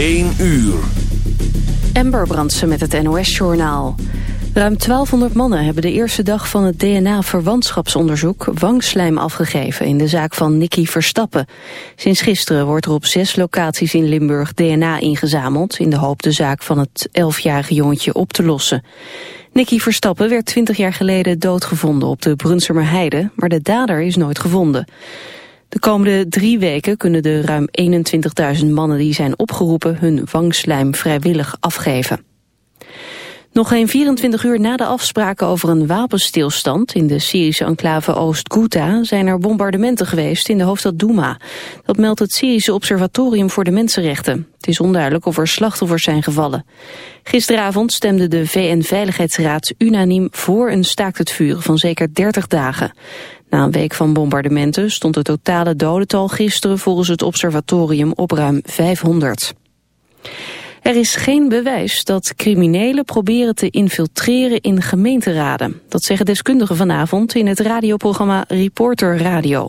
1 uur. Ember Brandsen met het NOS-journaal. Ruim 1200 mannen hebben de eerste dag van het DNA-verwantschapsonderzoek wangslijm afgegeven in de zaak van Nicky Verstappen. Sinds gisteren wordt er op zes locaties in Limburg DNA ingezameld in de hoop de zaak van het 11-jarige jongetje op te lossen. Nicky Verstappen werd 20 jaar geleden doodgevonden op de Brunsumer Heide, maar de dader is nooit gevonden. De komende drie weken kunnen de ruim 21.000 mannen die zijn opgeroepen hun wangslijm vrijwillig afgeven. Nog geen 24 uur na de afspraken over een wapenstilstand in de Syrische enclave Oost-Ghouta zijn er bombardementen geweest in de hoofdstad Douma. Dat meldt het Syrische Observatorium voor de Mensenrechten. Het is onduidelijk of er slachtoffers zijn gevallen. Gisteravond stemde de VN-veiligheidsraad unaniem voor een staakt het vuren van zeker 30 dagen. Na een week van bombardementen stond het totale dodental gisteren volgens het observatorium op ruim 500. Er is geen bewijs dat criminelen proberen te infiltreren in gemeenteraden. Dat zeggen deskundigen vanavond in het radioprogramma Reporter Radio.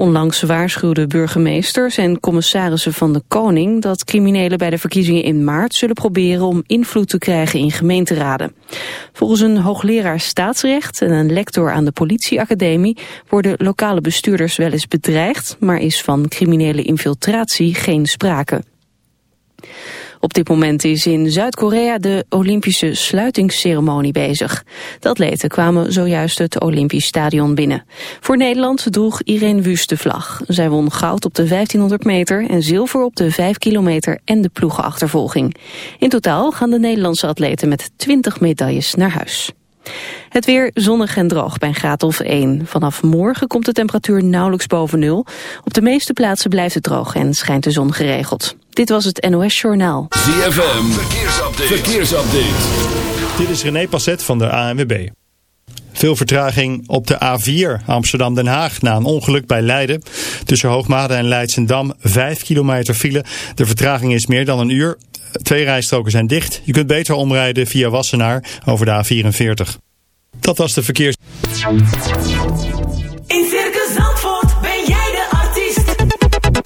Onlangs waarschuwden burgemeesters en commissarissen van de Koning dat criminelen bij de verkiezingen in maart zullen proberen om invloed te krijgen in gemeenteraden. Volgens een hoogleraar staatsrecht en een lector aan de politieacademie worden lokale bestuurders wel eens bedreigd, maar is van criminele infiltratie geen sprake. Op dit moment is in Zuid-Korea de Olympische sluitingsceremonie bezig. De atleten kwamen zojuist het Olympisch stadion binnen. Voor Nederland droeg Irene Wust de vlag. Zij won goud op de 1500 meter en zilver op de 5 kilometer en de ploegenachtervolging. In totaal gaan de Nederlandse atleten met 20 medailles naar huis. Het weer zonnig en droog bij een graad of 1. Vanaf morgen komt de temperatuur nauwelijks boven nul. Op de meeste plaatsen blijft het droog en schijnt de zon geregeld. Dit was het NOS Journaal. ZFM, verkeersupdate. verkeersupdate. Dit is René Passet van de ANWB. Veel vertraging op de A4 Amsterdam-Den Haag na een ongeluk bij Leiden. Tussen Hoogmade en Leidsendam 5 kilometer file. De vertraging is meer dan een uur. Twee rijstroken zijn dicht. Je kunt beter omrijden via Wassenaar over de A44. Dat was de verkeers...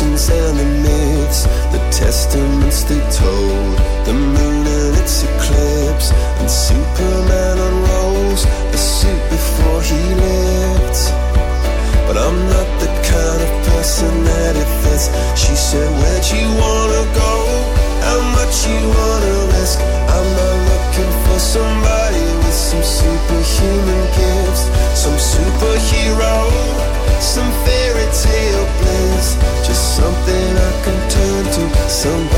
legends, and myths, the testaments they told, the moon and its eclipse, and Superman unrolls the suit before he lived. But I'm not the kind of person that it fits. She said, Where'd you wanna go? How much you wanna? something I can turn to, somebody.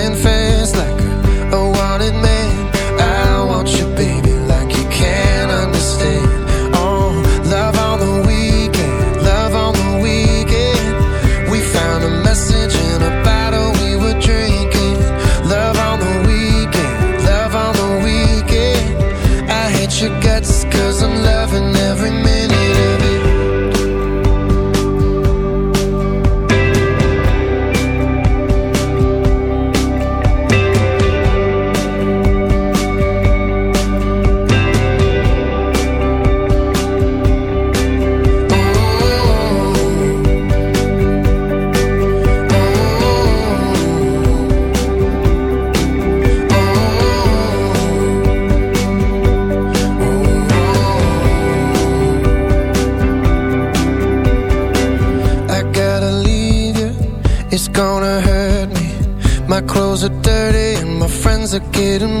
yerim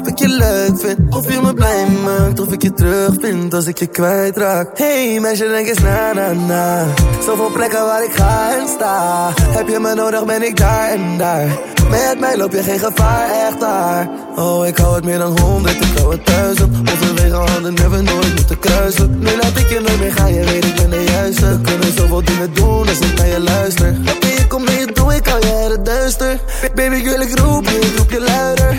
of ik je leuk vind. Of je me blij maakt, of ik je terug vind als ik je kwijtraak. Hey meisje, denk eens na na na. Zoveel plekken waar ik ga en sta. Heb je me nodig, ben ik daar en daar. Met mij loop je geen gevaar, echt daar. Oh, ik hou het meer dan honderd, ik hou het duizend. Overwege handen hebben nooit moeten kruisen. Nu laat ik je nooit meer gaan, je weet ik ben de juiste. We kunnen zoveel dingen doen als ik naar je luister. Oké, kom mee, doe ik al het duister. Baby, ik wil ik roep je, roep je luider.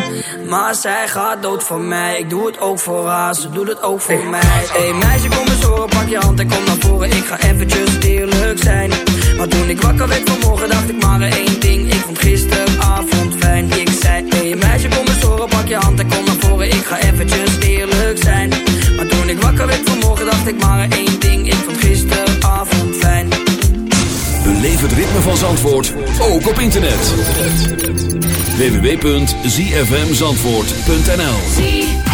Maar zij gaat dood voor mij. Ik doe het ook voor haar, ze doet het ook voor mij. Hey meisje, kom eens horen, pak je hand en kom naar voren. Ik ga eventjes eerlijk zijn. Maar toen ik wakker werd vanmorgen, dacht ik maar één ding. Ik vond gisteravond fijn. Ik zei, hey meisje, kom eens horen, pak je hand en kom naar voren. Ik ga eventjes eerlijk zijn. Maar toen ik wakker werd vanmorgen, dacht ik maar één ding. Ik vond gisteravond fijn. Beleef het ritme van Zandvoort, ook op internet. www.zfmzandvoort.nl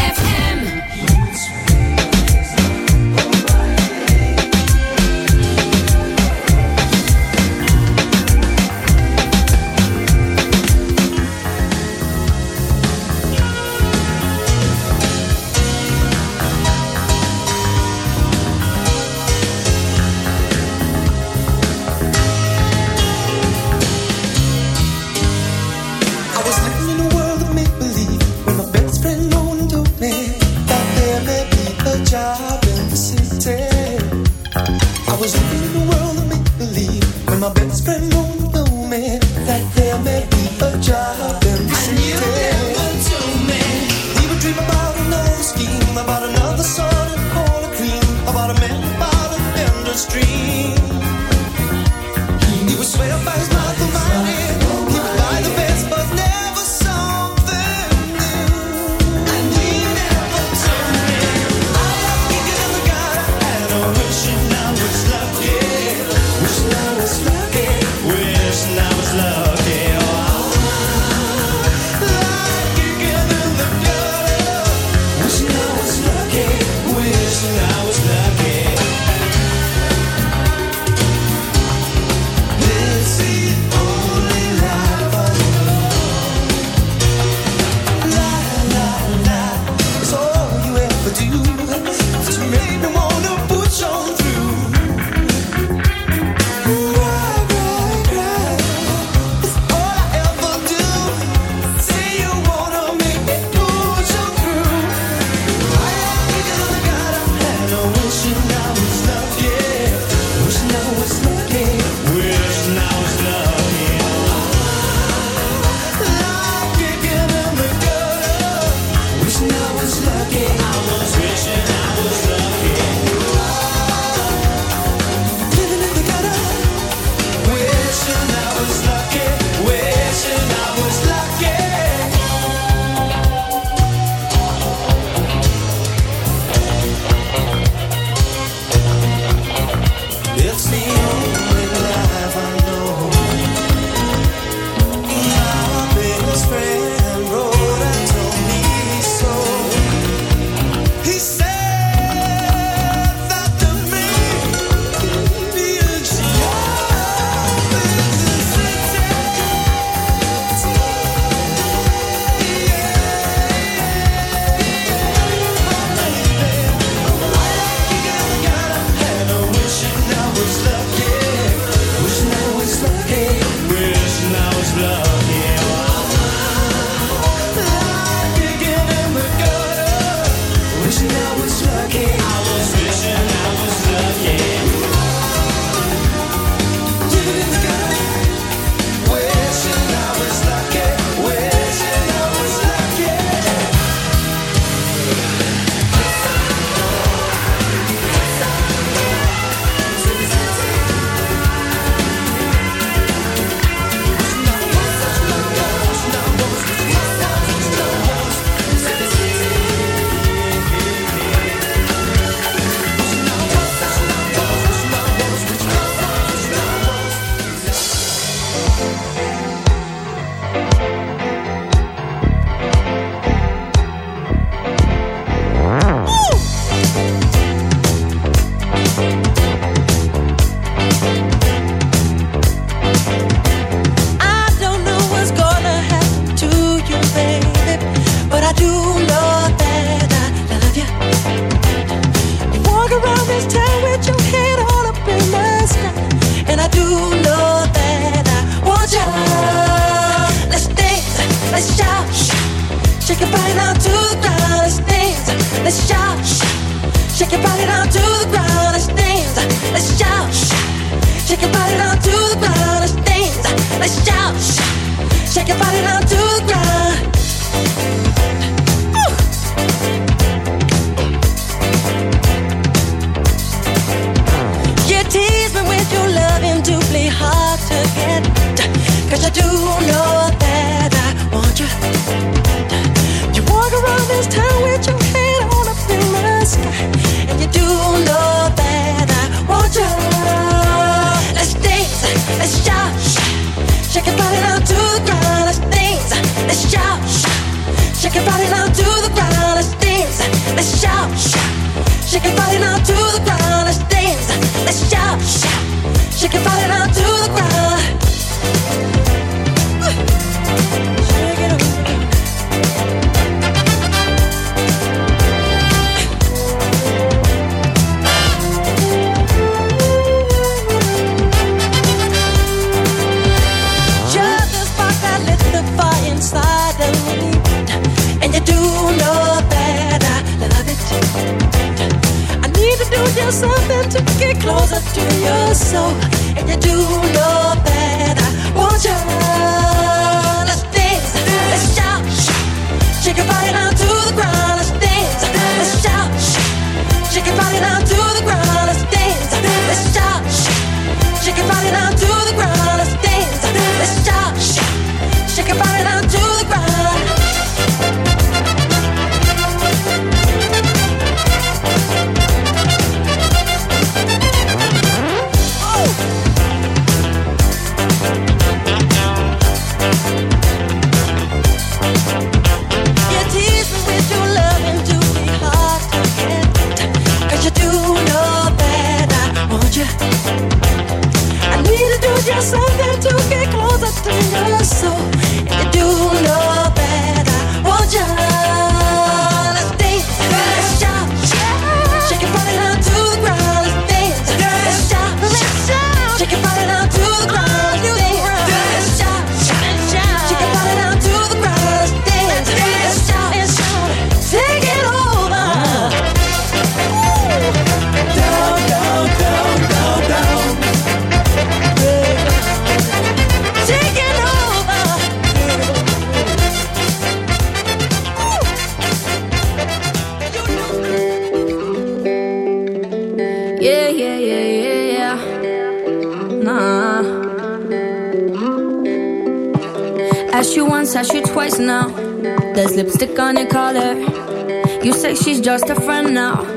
closer to your soul. And you do know. like she's just a friend now.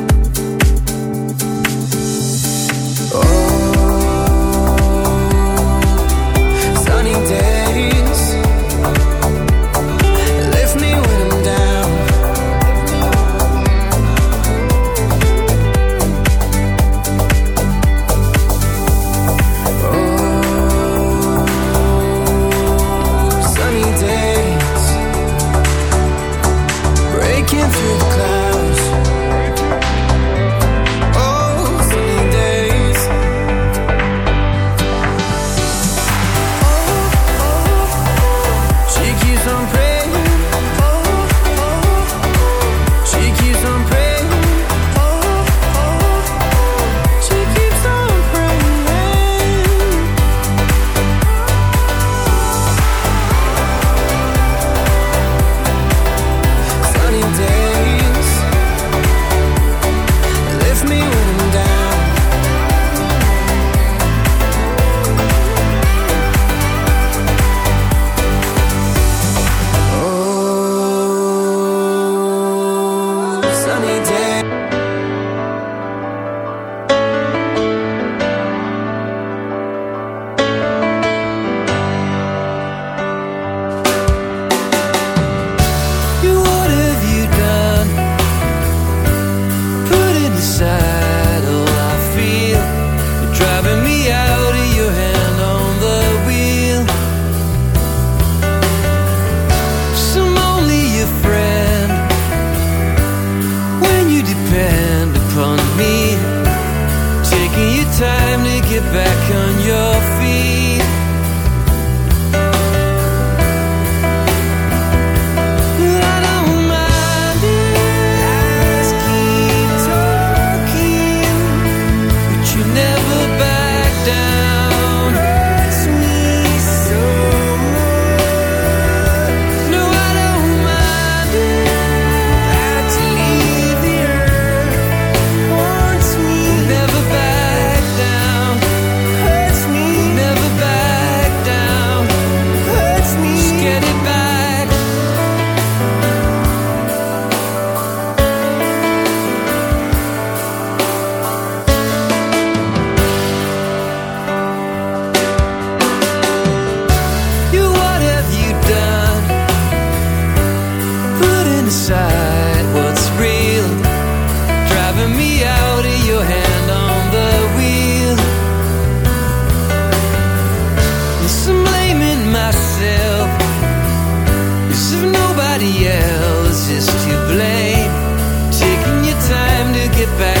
get back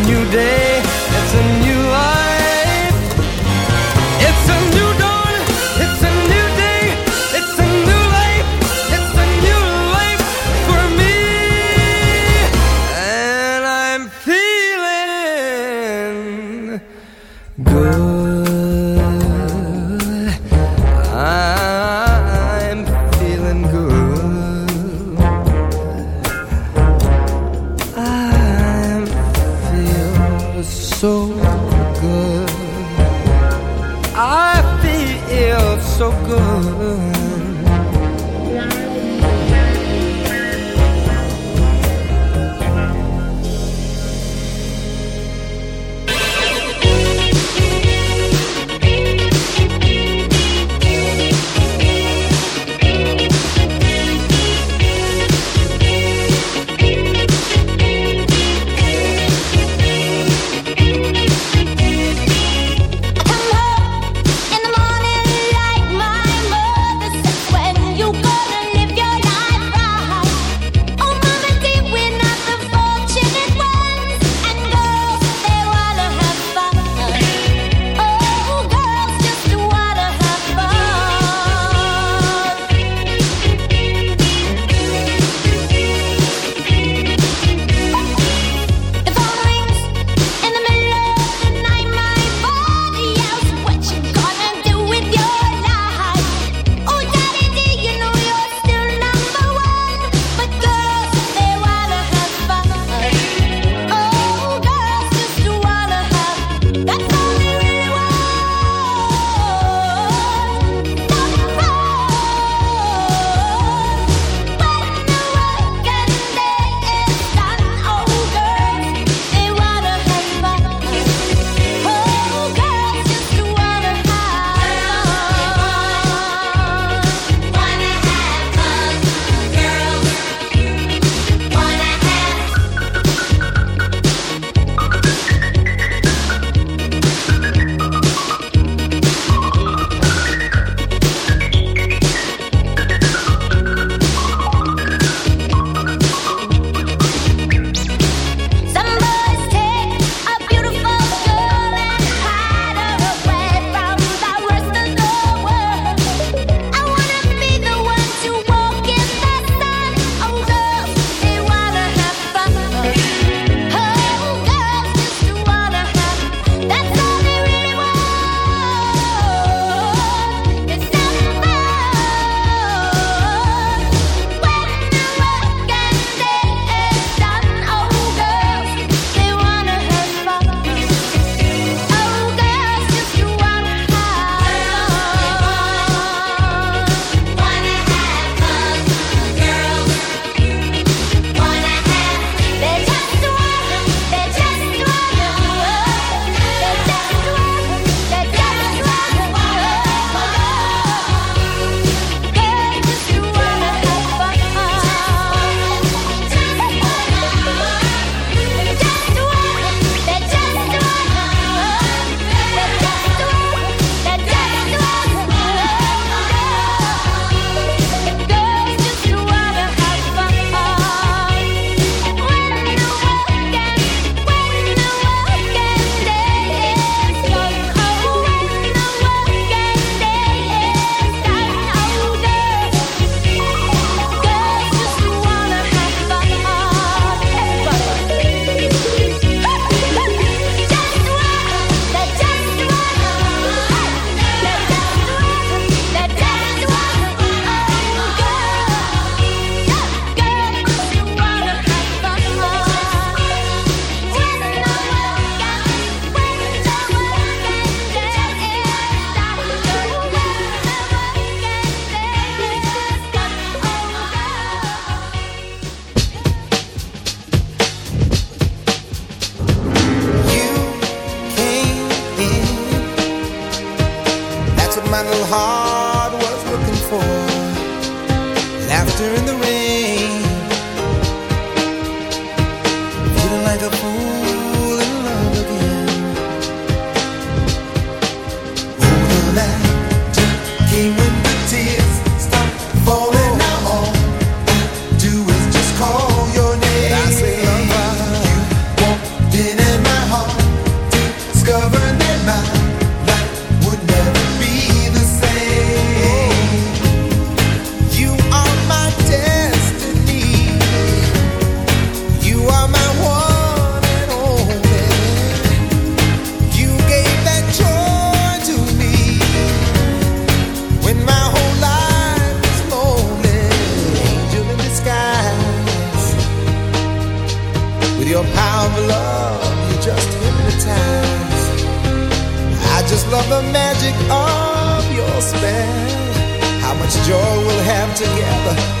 together.